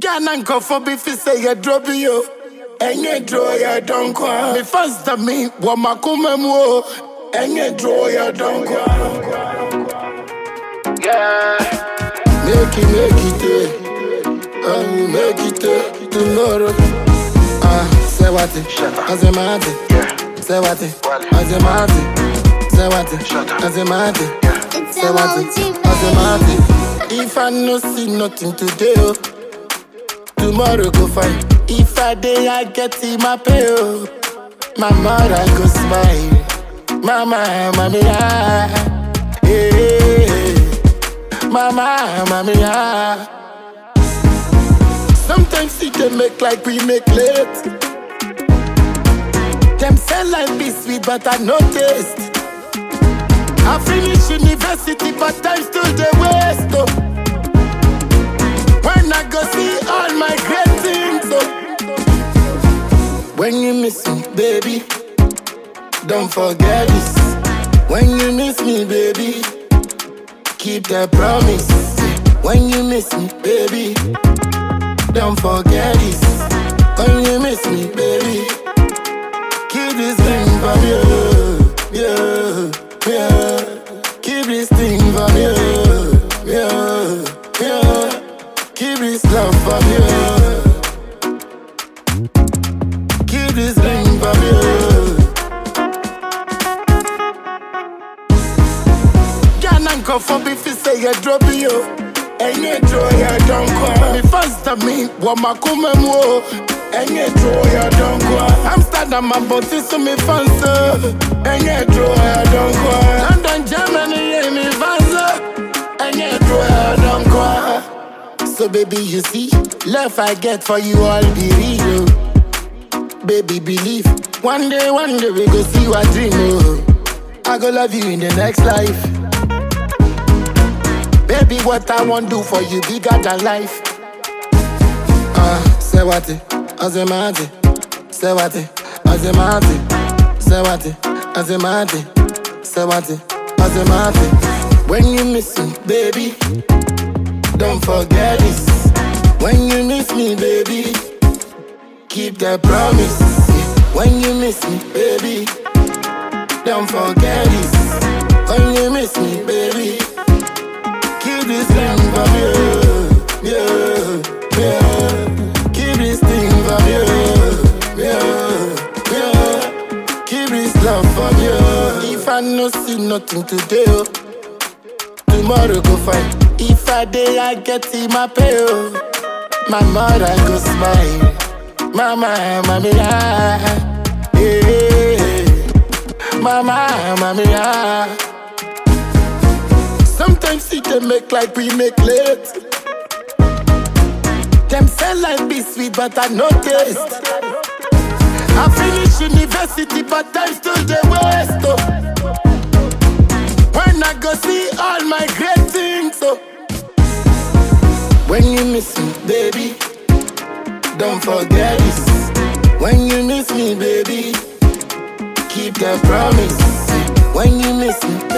Ghana nkurɔfoɔ bi fi sɛ yɛduro bi o ɛnyɛ duro yɛdɔnkɔ a me fans da me wɔ makoma mu o ɛnyɛ duro yɛdɔnkɔ a Yeah. Make it, make it, eh. make it eh, tomorrow. Ah, say what eh. it, as a matter. Eh. Say what eh. it, as a matter. Say what it, as a. It's Say what it, as a. If I no see nothing today, oh, tomorrow go fine. If I day I get in my pay, oh, my mother go smile. Mama, ah, hey, mama, mommy, ah. Sometimes it dey make like we make late. Them say life be sweet, but I no taste. I finish university, but time still dey waste. Baby, don't forget this. When you miss me, baby, keep that promise. When you miss me, baby, don't forget this. When you miss me, baby, keep this thing from you. Yeah, yeah. Keep this thing from you. Yeah, yeah. Keep this love from you. Ghana nkurɔfoɔ bi fi sɛ yɛduro bi o ɛnyɛ duro yɛdɔnkɔ a me fans da me oh. wɔ makoma mu o ɛnyɛ duro yɛdɔnkɔ a amsterdam abɔnten so me fans o ɛnyɛ duro yɛdɔnkɔ a don't call oh. london germany yɛ me fans o oh. ɛnyɛ duro yɛdɔnkɔ a so baby you see love i get for you all be real baby believe one day one day we go see what dream o i go love you in the next life. Baby, what I want do for you bigger than life. Ah, say what it, as a mate. Say what it, as a mate. Say what it, as a mate. Say what it, as a mate. When you miss me, baby, don't forget this. When you miss me, baby, keep that promise. When you miss me, baby, don't forget this. When you miss me, baby. Nothing today, oh, tomorrow go fine. If I day I get in my pay, oh, my mother go smile. Mama, mommy, ah, yeah. Mama, mommy, ah. Sometimes it dey make like we make late. Them say life be sweet, but I no taste. I finish university, but time still dey waste. Oh. When I go see all my great things, oh. When you miss me, baby, don't forget this. When you miss me, baby, keep that promise. When you miss me, baby.